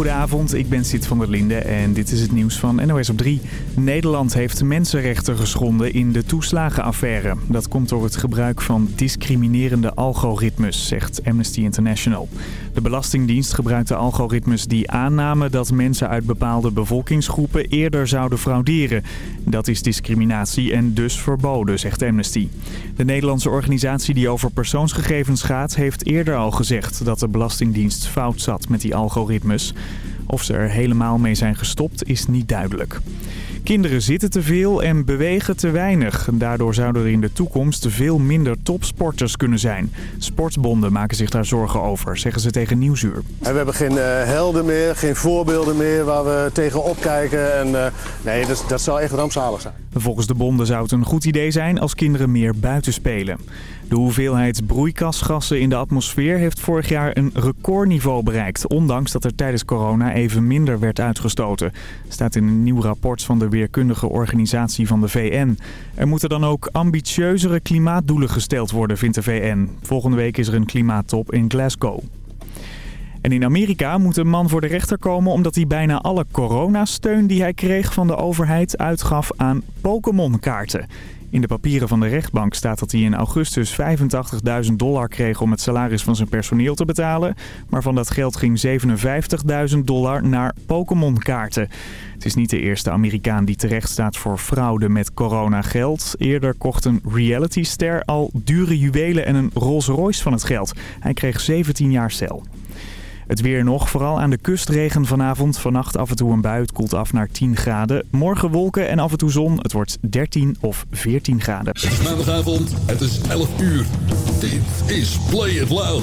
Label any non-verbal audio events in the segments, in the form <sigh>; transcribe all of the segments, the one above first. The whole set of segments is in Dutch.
goedenavond. Ik ben Sid van der Linde en dit is het nieuws van NOS op 3. Nederland heeft mensenrechten geschonden in de toeslagenaffaire. Dat komt door het gebruik van discriminerende algoritmes, zegt Amnesty International. De Belastingdienst gebruikte algoritmes die aannamen dat mensen uit bepaalde bevolkingsgroepen eerder zouden frauderen. Dat is discriminatie en dus verboden, zegt Amnesty. De Nederlandse organisatie die over persoonsgegevens gaat heeft eerder al gezegd dat de Belastingdienst fout zat met die algoritmes. Of ze er helemaal mee zijn gestopt is niet duidelijk. Kinderen zitten te veel en bewegen te weinig. Daardoor zouden er in de toekomst veel minder topsporters kunnen zijn. Sportbonden maken zich daar zorgen over, zeggen ze tegen Nieuwsuur. En we hebben geen uh, helden meer, geen voorbeelden meer waar we tegen opkijken. En, uh, nee, dat, dat zou echt rampzalig zijn. Volgens de bonden zou het een goed idee zijn als kinderen meer buiten spelen. De hoeveelheid broeikasgassen in de atmosfeer heeft vorig jaar een recordniveau bereikt. Ondanks dat er tijdens corona even minder werd uitgestoten. Staat in een nieuw rapport van de weerkundige organisatie van de VN. Er moeten dan ook ambitieuzere klimaatdoelen gesteld worden, vindt de VN. Volgende week is er een klimaattop in Glasgow. En in Amerika moet een man voor de rechter komen omdat hij bijna alle coronasteun die hij kreeg van de overheid uitgaf aan Pokémon-kaarten. In de papieren van de rechtbank staat dat hij in augustus 85.000 dollar kreeg om het salaris van zijn personeel te betalen. Maar van dat geld ging 57.000 dollar naar Pokémon-kaarten. Het is niet de eerste Amerikaan die terecht staat voor fraude met coronageld. Eerder kocht een realityster al dure juwelen en een Rolls Royce van het geld. Hij kreeg 17 jaar cel. Het weer nog, vooral aan de kust regen vanavond. Vannacht af en toe een bui, koelt af naar 10 graden. Morgen wolken en af en toe zon, het wordt 13 of 14 graden. Maandagavond, het is 11 uur. Dit is Play It Loud.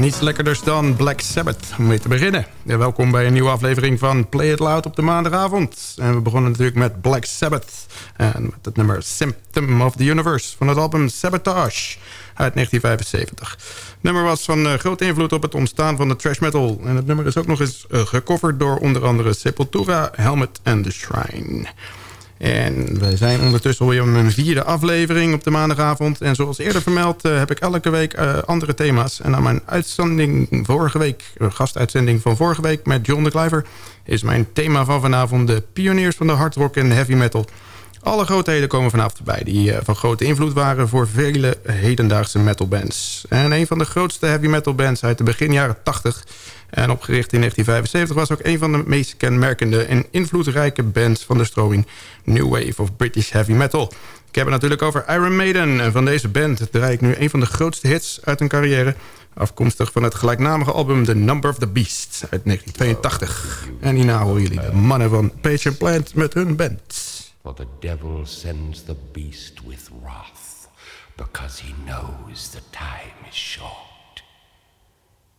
Niets lekkerders dan Black Sabbath om mee te beginnen. Ja, welkom bij een nieuwe aflevering van Play It Loud op de maandagavond. En we begonnen natuurlijk met Black Sabbath. En met het nummer Symptom of the Universe van het album Sabotage uit 1975. Het nummer was van uh, grote invloed op het ontstaan van de trash metal. En het nummer is ook nog eens uh, gecoverd door onder andere Sepultura, Helmet and The Shrine. En we zijn ondertussen alweer een vierde aflevering op de maandagavond. En zoals eerder vermeld uh, heb ik elke week uh, andere thema's. En aan mijn uitzending vorige week, uh, gastuitzending van vorige week met John de Cliver... is mijn thema van vanavond de pioniers van de hard rock en heavy metal. Alle grootheden komen vanavond erbij die van grote invloed waren voor vele hedendaagse metalbands. En een van de grootste heavy metal bands uit de begin jaren 80... En opgericht in 1975 was ook een van de meest kenmerkende en invloedrijke bands van de stroming New Wave of British Heavy Metal. Ik heb het natuurlijk over Iron Maiden. En van deze band draai ik nu een van de grootste hits uit hun carrière. Afkomstig van het gelijknamige album The Number of the Beast uit 1982. En hierna horen jullie de mannen van Patient Plant met hun band. For the devil sends the beast with wrath, because he knows the time is short.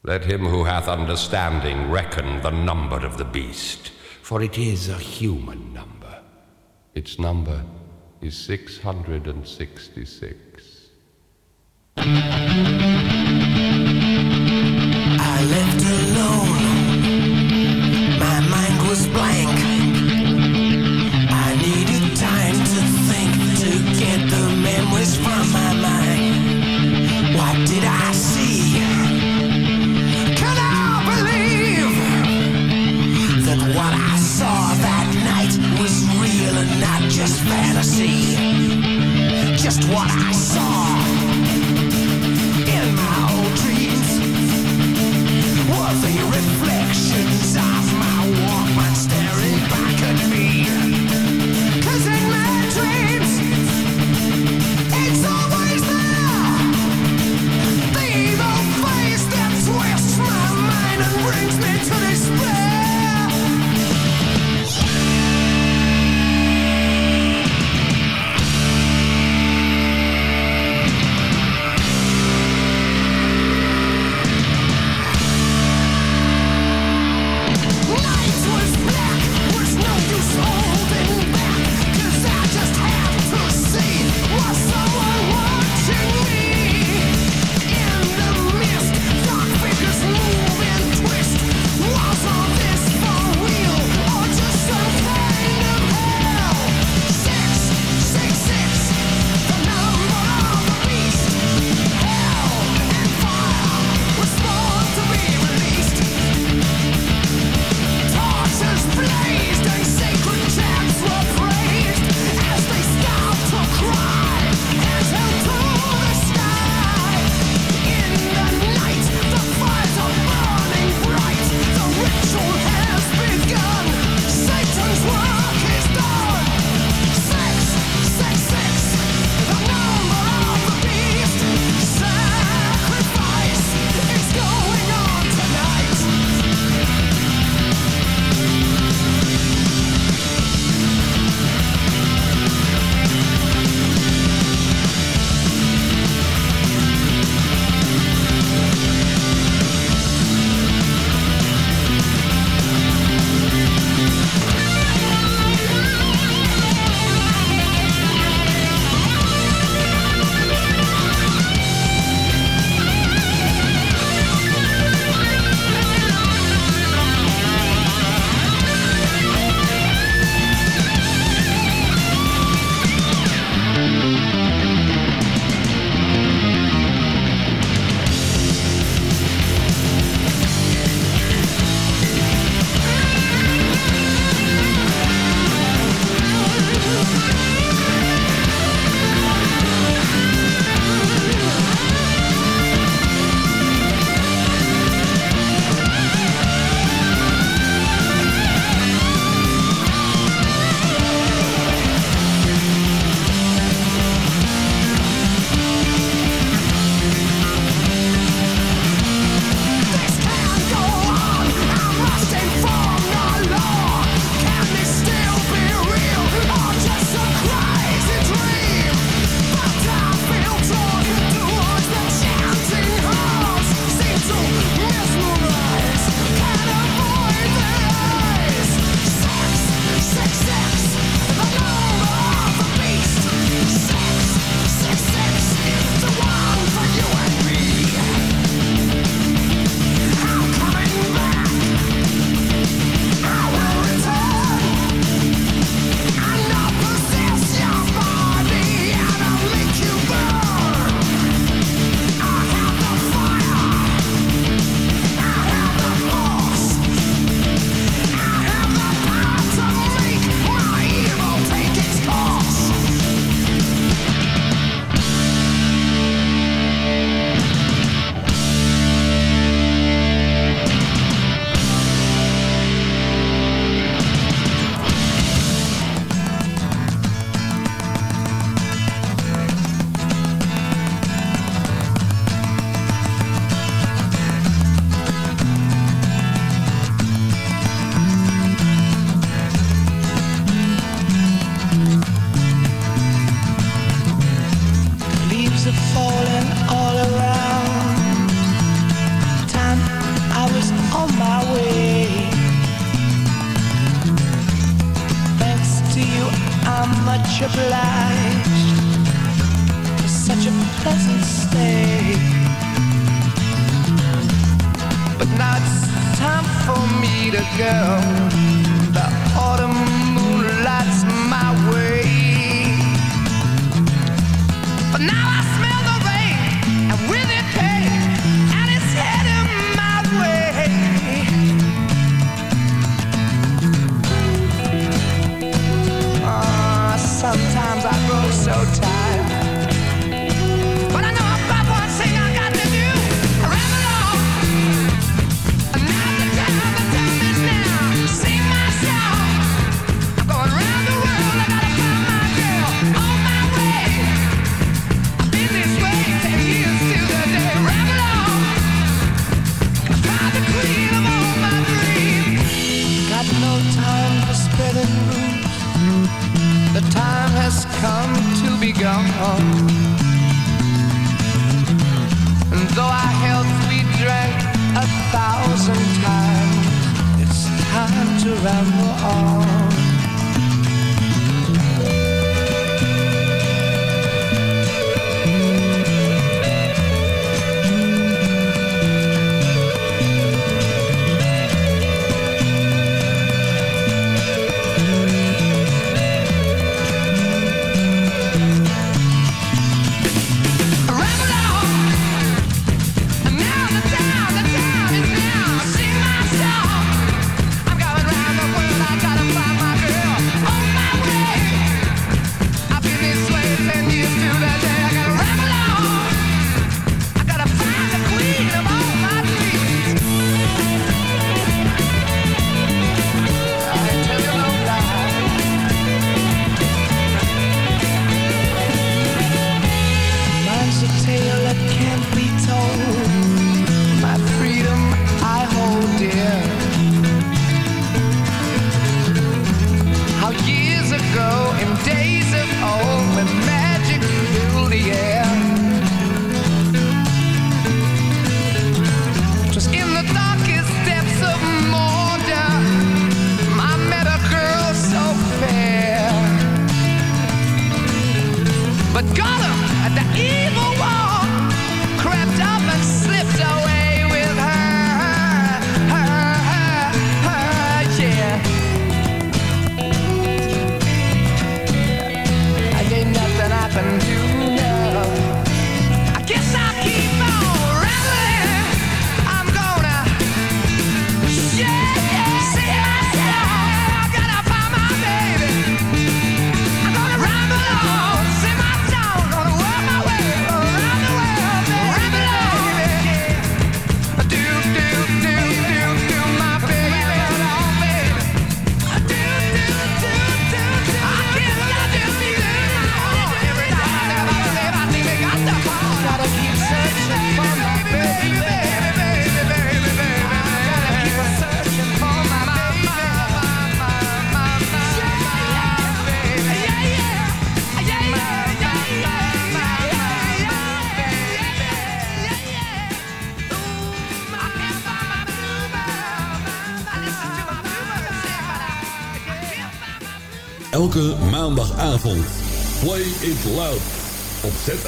Let him who hath understanding reckon the number of the beast, for it is a human number. Its number is 666. Reflections of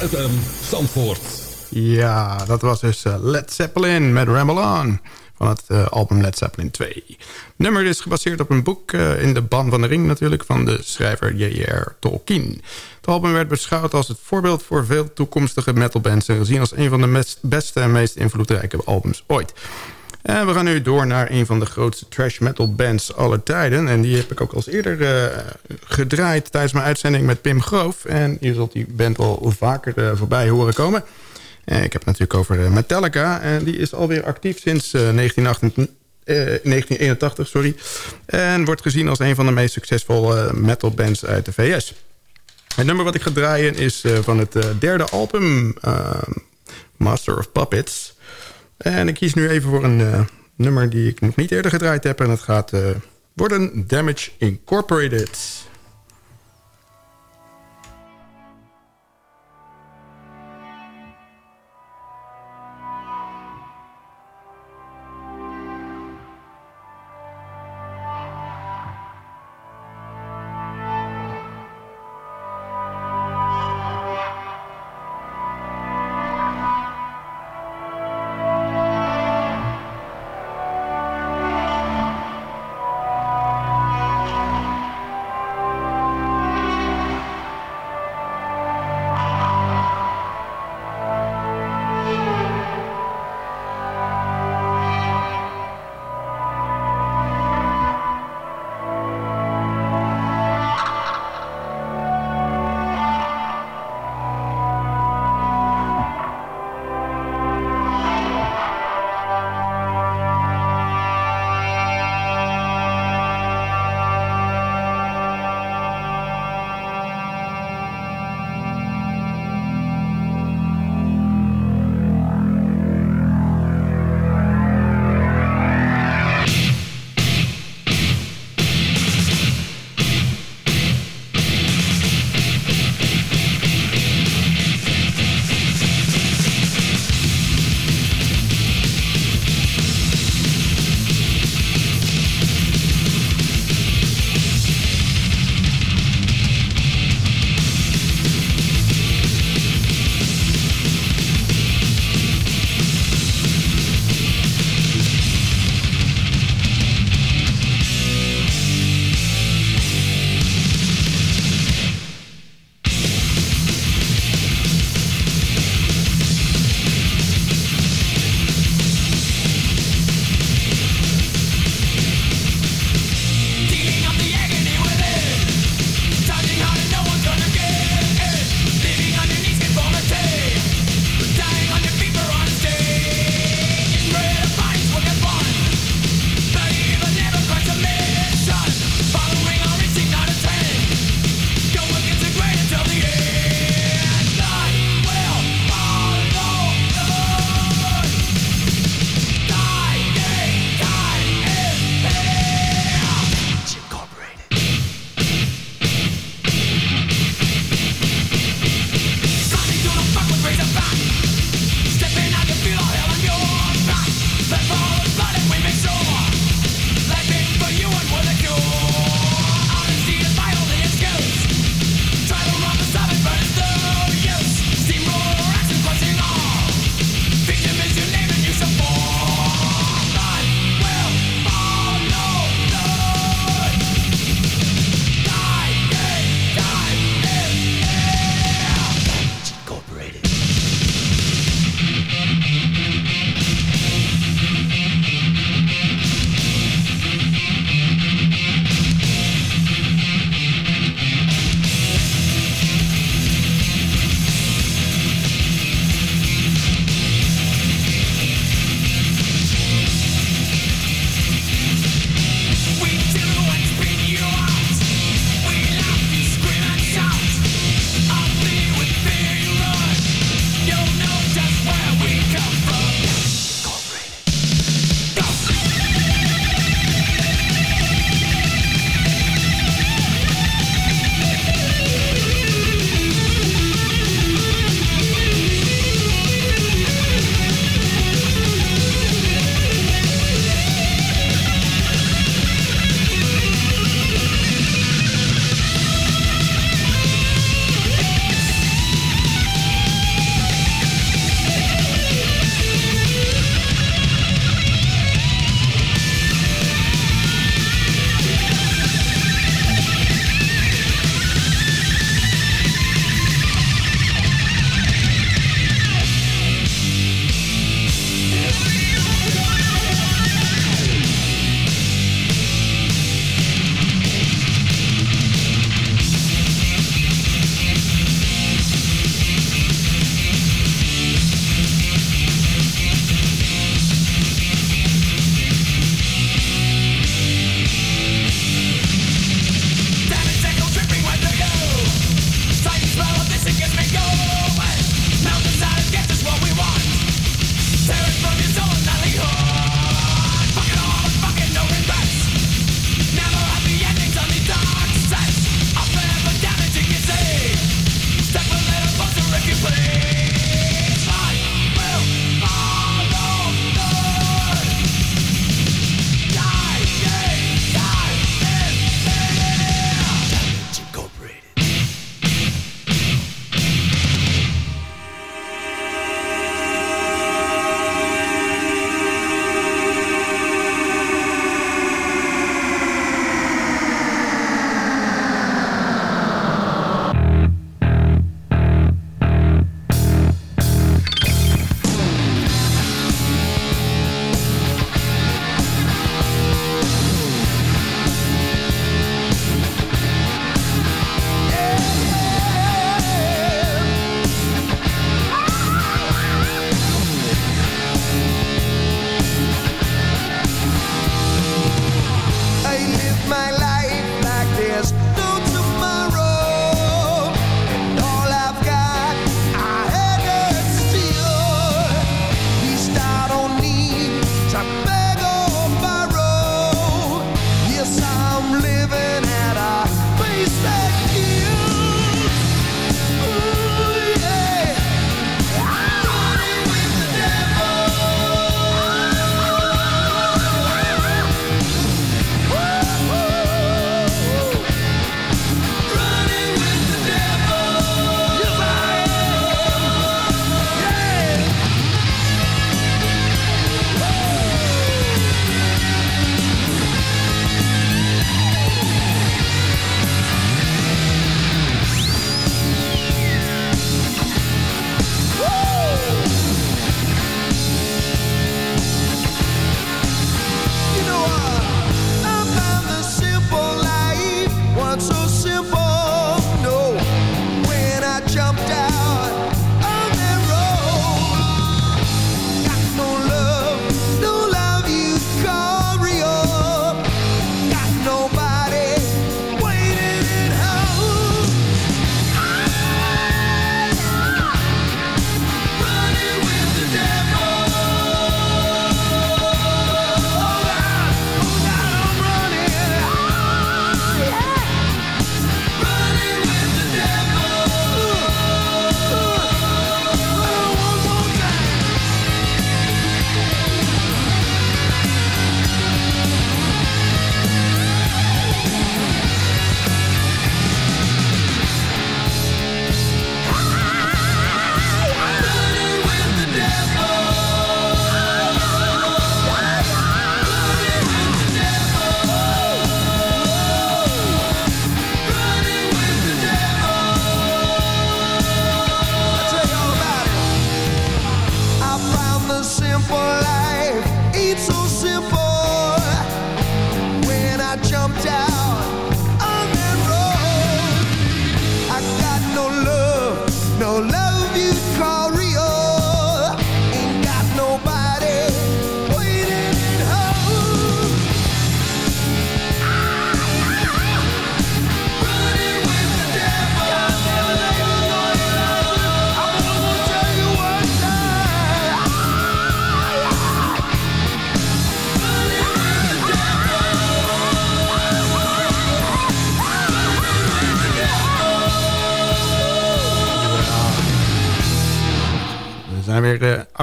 ZFM Zandvoort. Ja, dat was dus eh, Led Zeppelin met Ramble On. Van het eh, album Led Zeppelin 2. nummer is gebaseerd op een boek eh, in de Ban van de Ring natuurlijk... van de schrijver J.R. Tolkien. Het album werd beschouwd als het voorbeeld voor veel toekomstige metalbands... en gezien als een van de beste en meest invloedrijke albums ooit. En we gaan nu door naar een van de grootste trash metal bands aller tijden. En die heb ik ook al eerder eh, gedraaid tijdens mijn uitzending met Pim Groof. En je zult die band wel vaker eh, voorbij horen komen. Eh, ik heb het natuurlijk over Metallica. En die is alweer actief sinds eh, 1988. eh, 1981, sorry. En wordt gezien als een van de meest succesvolle eh, metalbands uit de VS. Het nummer wat ik ga draaien is van het derde album... Master of Puppets. En ik kies nu even voor een eh, nummer die ik nog niet eerder gedraaid heb. En het gaat eh, worden Damage Incorporated.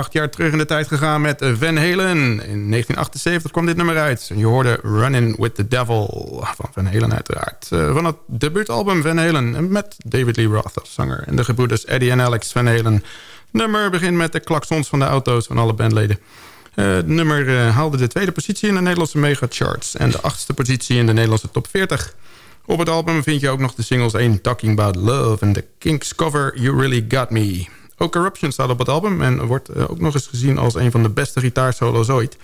Acht jaar terug in de tijd gegaan met Van Halen. In 1978 kwam dit nummer uit. Je hoorde Running with the Devil van Van Halen uiteraard. Uh, van het debuutalbum Van Halen met David Lee Roth als zanger. En de gebroeders Eddie en Alex Van Halen. nummer begint met de klaksons van de auto's van alle bandleden. Uh, het nummer haalde de tweede positie in de Nederlandse megacharts... en de achtste positie in de Nederlandse top 40... Op het album vind je ook nog de singles 1 Talking About Love... en de Kinks cover You Really Got Me. Ook Corruption staat op het album... en wordt eh, ook nog eens gezien als een van de beste gitaarsolo's ooit.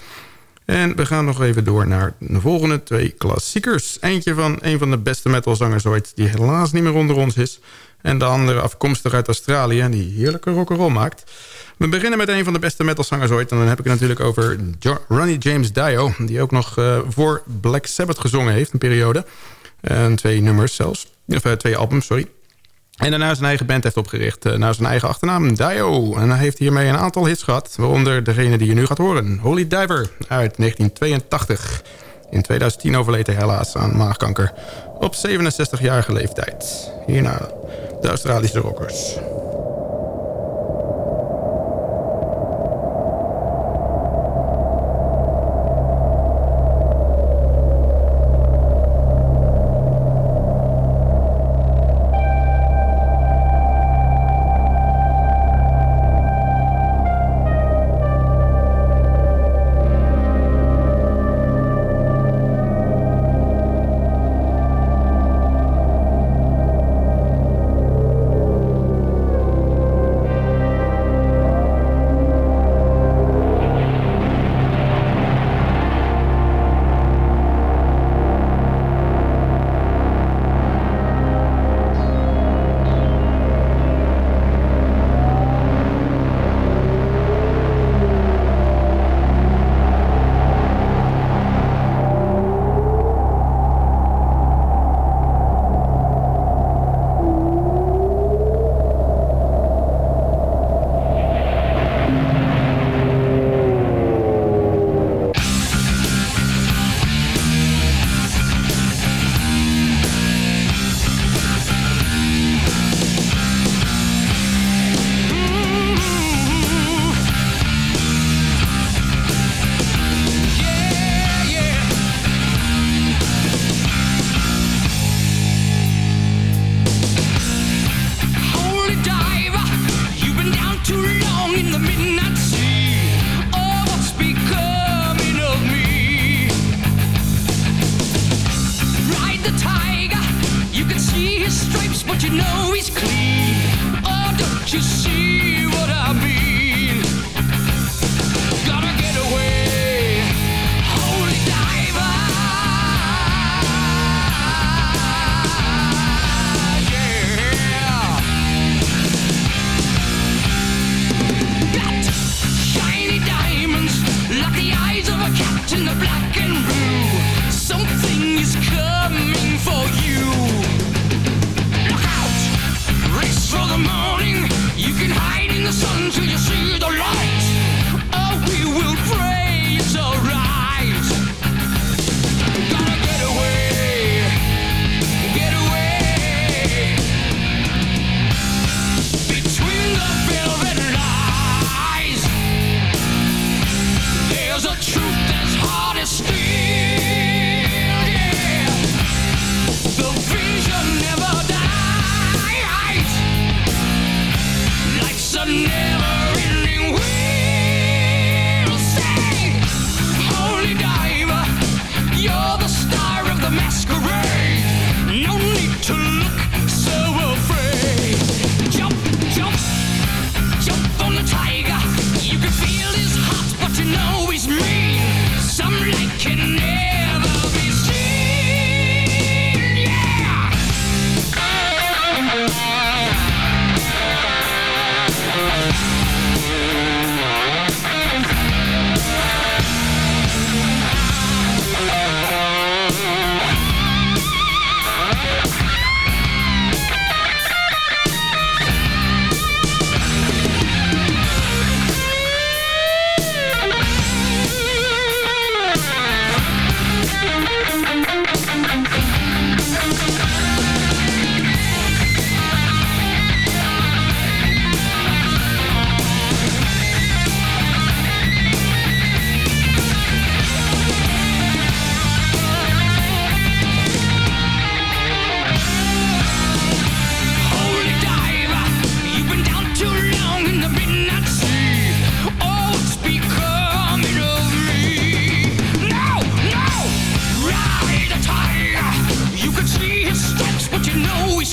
En we gaan nog even door naar de volgende twee klassiekers. Eentje van een van de beste metalzangers ooit... die helaas niet meer onder ons is. En de andere afkomstig uit Australië... die heerlijke rock'n'roll maakt... We beginnen met een van de beste metalzangers ooit. En dan heb ik het natuurlijk over Ronnie James Dio... die ook nog uh, voor Black Sabbath gezongen heeft, een periode. En twee nummers zelfs. Of uh, twee albums, sorry. En daarna zijn eigen band heeft opgericht uh, naar zijn eigen achternaam, Dio. En hij heeft hiermee een aantal hits gehad. Waaronder degene die je nu gaat horen. Holy Diver uit 1982. In 2010 overleed hij helaas aan maagkanker. Op 67-jarige leeftijd. Hierna de Australische rockers.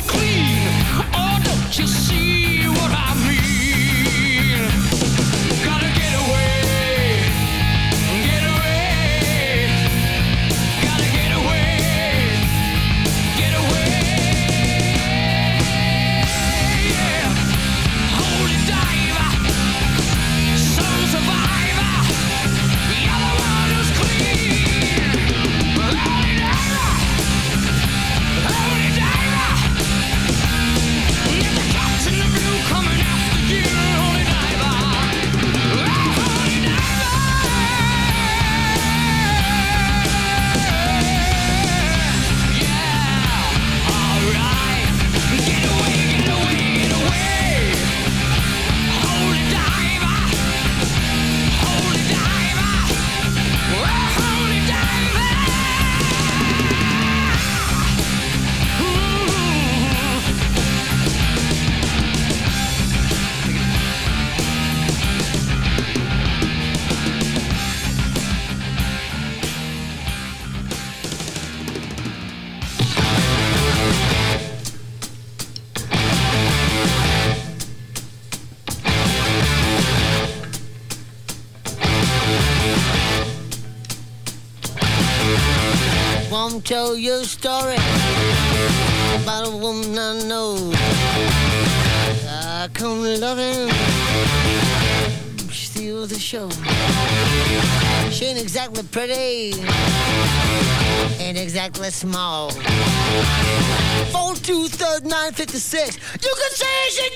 clean. Oh, don't you see? Alice Mall. 423-956. You can say she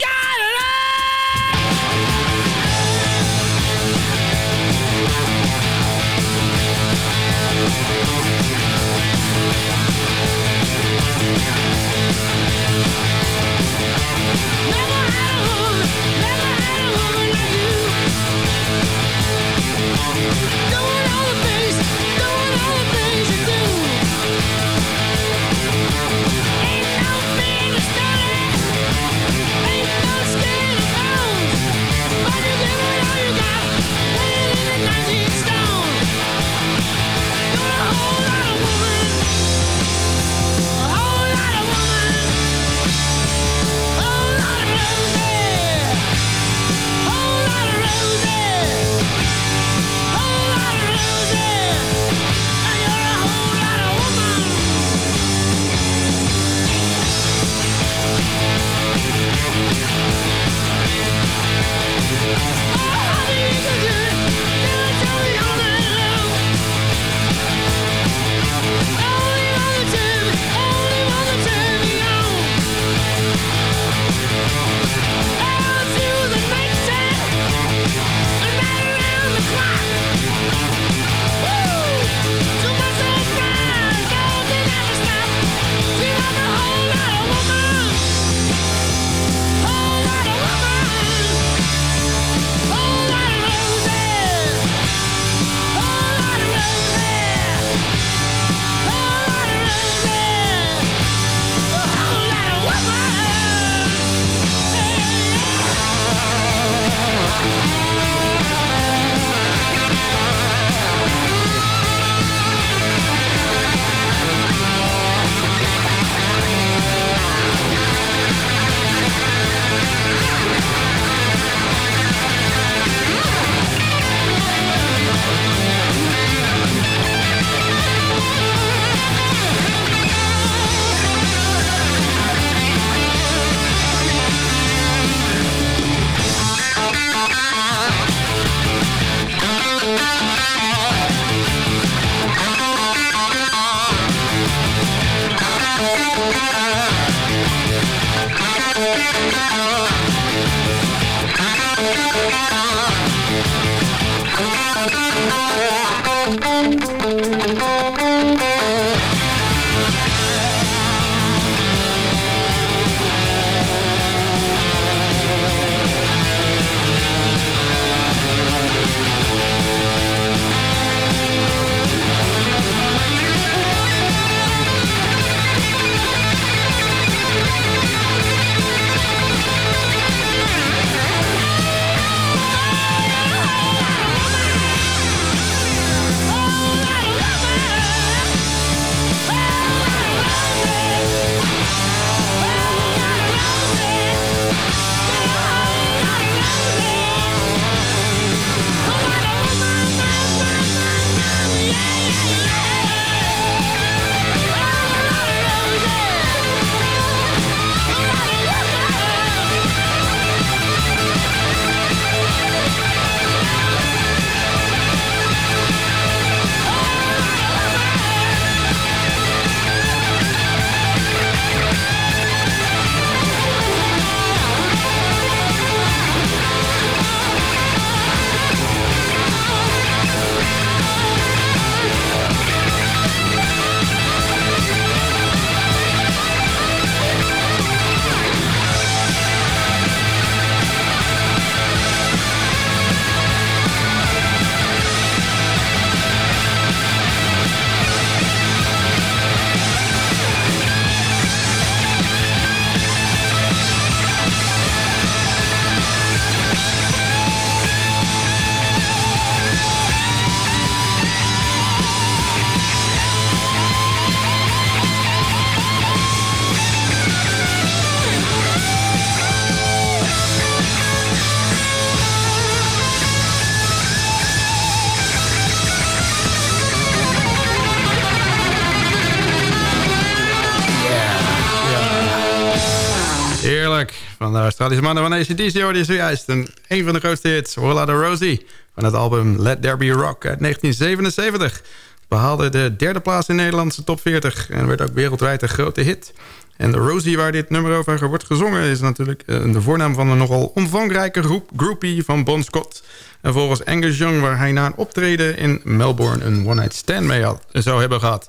Australische mannen van ACDC hoorde je zojuist. Een, een van de grootste hits, Hola de Rosie. Van het album Let There Be Rock uit 1977. Behaalde de derde plaats in de Nederlandse top 40. En werd ook wereldwijd een grote hit. En de Rosie waar dit nummer over wordt gezongen... is natuurlijk eh, de voornaam van een nogal omvangrijke groep, groupie van Bon Scott. En volgens Angus Young... waar hij na een optreden in Melbourne een one-night stand mee had, zou hebben gehad.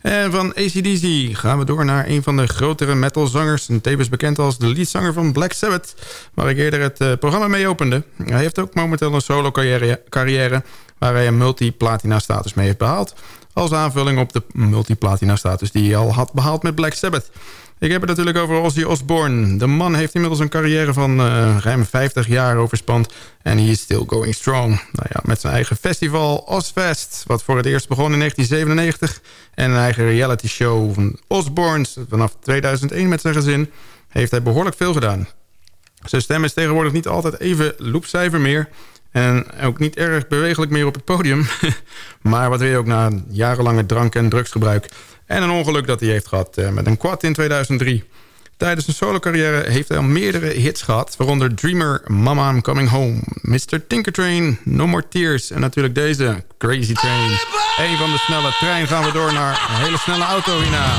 En van ACDC gaan we door naar een van de grotere metalzangers... en tevens bekend als de leadzanger van Black Sabbath... waar ik eerder het uh, programma mee opende. Hij heeft ook momenteel een solo-carrière... Carrière, waar hij een multi-platina-status mee heeft behaald... als aanvulling op de multi-platina-status die hij al had behaald met Black Sabbath... Ik heb het natuurlijk over Ozzy Osbourne. De man heeft inmiddels een carrière van uh, ruim 50 jaar overspand. En hij is still going strong. Nou ja, met zijn eigen festival Ozfest. Wat voor het eerst begon in 1997. En een eigen reality show van Osbournes. Vanaf 2001 met zijn gezin. Heeft hij behoorlijk veel gedaan. Zijn stem is tegenwoordig niet altijd even loopcijfer meer. En ook niet erg bewegelijk meer op het podium. <laughs> maar wat je ook na jarenlange drank- en drugsgebruik... En een ongeluk dat hij heeft gehad eh, met een quad in 2003. Tijdens zijn solo-carrière heeft hij al meerdere hits gehad... waaronder Dreamer, Mama I'm Coming Home, Mr. Tinker Train, No More Tears... en natuurlijk deze, Crazy Train. Een van de snelle trein gaan we door naar een hele snelle auto hierna.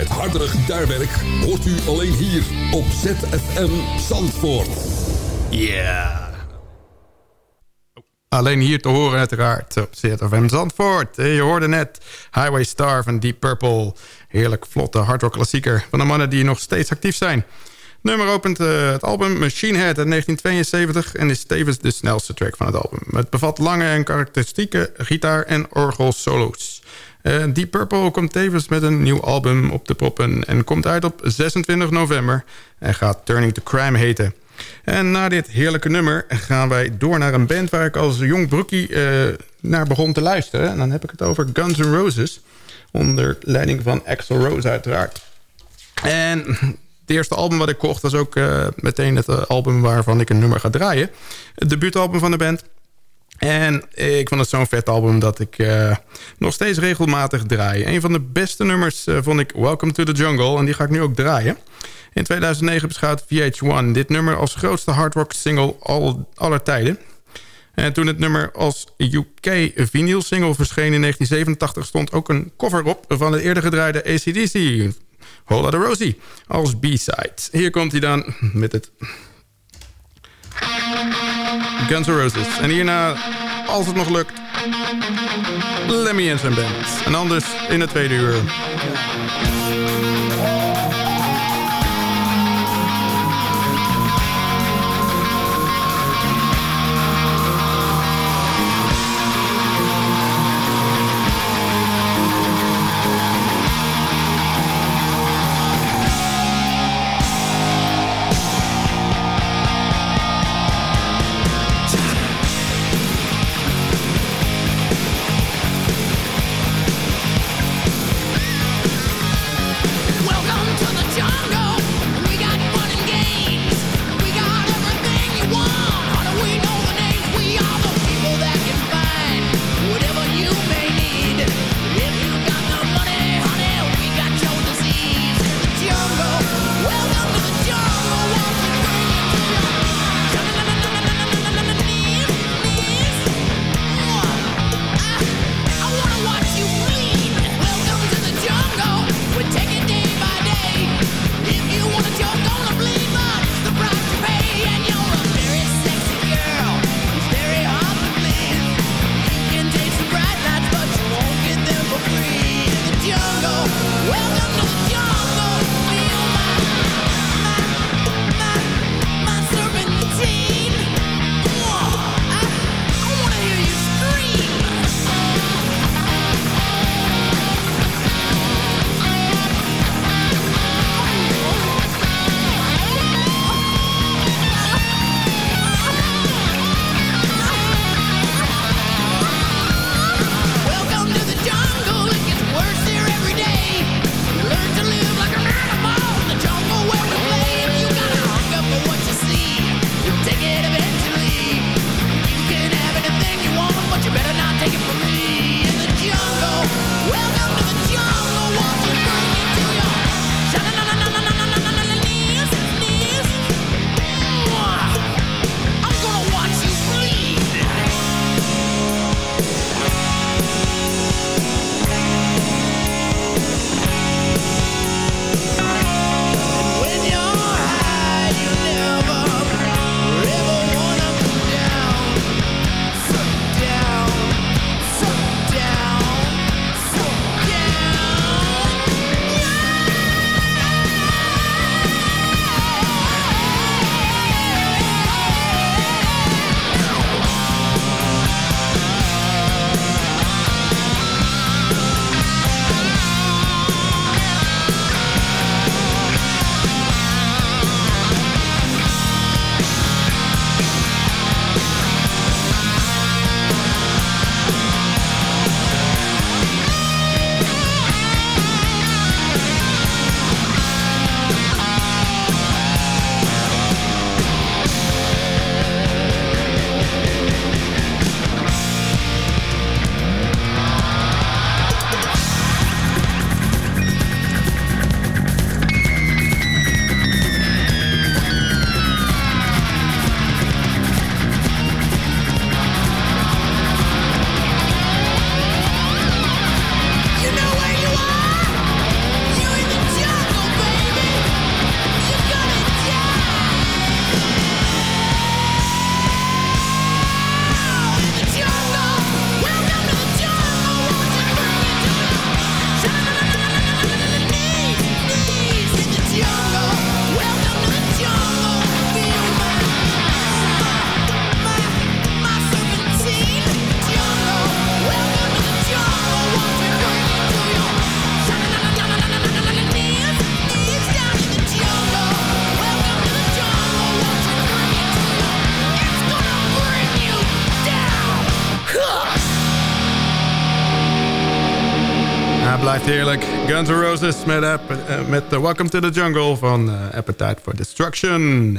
Het hardere gitaarwerk hoort u alleen hier op ZFM Zandvoort. Yeah. Alleen hier te horen uiteraard op ZFM Zandvoort. Eh, Je hoorde net Highway Star van Deep Purple. Heerlijk vlotte hardrock klassieker van de mannen die nog steeds actief zijn. Nummer opent eh, het album Machine Head uit 1972... en is tevens de snelste track van het album. Het bevat lange en karakteristieke gitaar- en orgel-solo's. Eh, Deep Purple komt tevens met een nieuw album op de proppen... en komt uit op 26 november en gaat Turning to Crime heten. En na dit heerlijke nummer gaan wij door naar een band... waar ik als jong broekie eh, naar begon te luisteren. En dan heb ik het over Guns N' Roses... onder leiding van Axl Rose uiteraard. En het eerste album wat ik kocht was ook eh, meteen het album waarvan ik een nummer ga draaien. Het debuutalbum van de band. En ik vond het zo'n vet album dat ik eh, nog steeds regelmatig draai. Een van de beste nummers eh, vond ik Welcome to the Jungle. En die ga ik nu ook draaien. In 2009 beschouwt VH1 dit nummer als grootste hardrock single al, aller tijden. En toen het nummer als UK vinyl single verscheen in 1987... stond ook een cover op van het eerder gedraaide ACDC... Hola de Rosie als B-side. Hier komt hij dan met het Guns N' Roses. En hierna, als het nog lukt, Lemmy en zijn band. En anders in het tweede uur. Blijft heerlijk. Guns N' Roses met, eh, met Welcome to the Jungle van eh, Appetite for Destruction.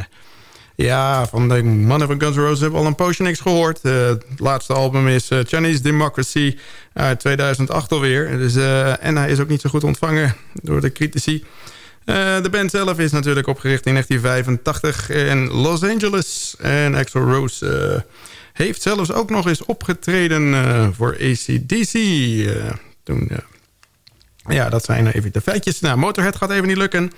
Ja, van de mannen van Guns N' Roses hebben we al een poosje niks gehoord. Eh, het laatste album is Chinese Democracy uit 2008 alweer. Dus, en hij is ook niet zo goed ontvangen door de critici. De band zelf is natuurlijk opgericht in 1985 in Los Angeles. En Axl Rose heeft zelfs ook nog eens opgetreden voor ACDC. toen, ja, dat zijn even de feitjes. Nou, Motorhead gaat even niet lukken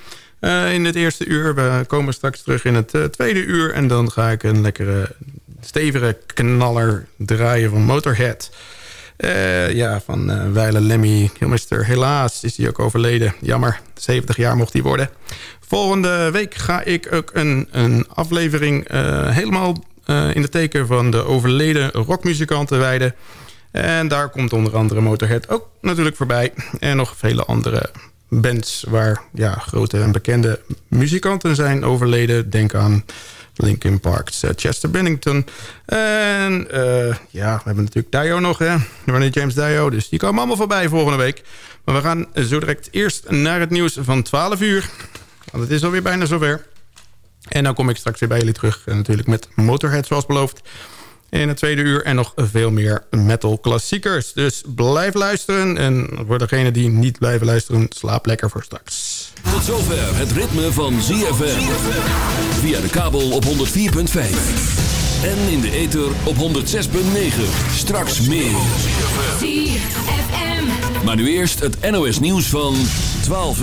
eh, in het eerste uur. We komen straks terug in het eh, tweede uur. En dan ga ik een lekkere, stevige knaller draaien van Motorhead. Eh, ja, van eh Weile Lemmy Kilmister. Helaas is hij ook overleden. Jammer, 70 jaar mocht hij worden. Volgende week ga ik ook een, een aflevering helemaal in de teken van de overleden rockmuzikanten wijden. En daar komt onder andere Motorhead ook natuurlijk voorbij. En nog vele andere bands waar ja, grote en bekende muzikanten zijn overleden. Denk aan Linkin Park, eh, Chester Bennington. En eh, ja, we hebben natuurlijk Dio nog, hè. Ronnie James Dio, dus die komen allemaal voorbij volgende week. Maar we gaan zo direct eerst naar het nieuws van 12 uur. Want het is alweer bijna zover. En dan kom ik straks weer bij jullie terug. En natuurlijk met Motorhead zoals beloofd. In het tweede uur en nog veel meer metal klassiekers. Dus blijf luisteren. En voor degenen die niet blijven luisteren, slaap lekker voor straks. Tot zover het ritme van ZFM. Via de kabel op 104.5. En in de ether op 106.9. Straks meer. ZFM. Maar nu eerst het NOS nieuws van 12 uur.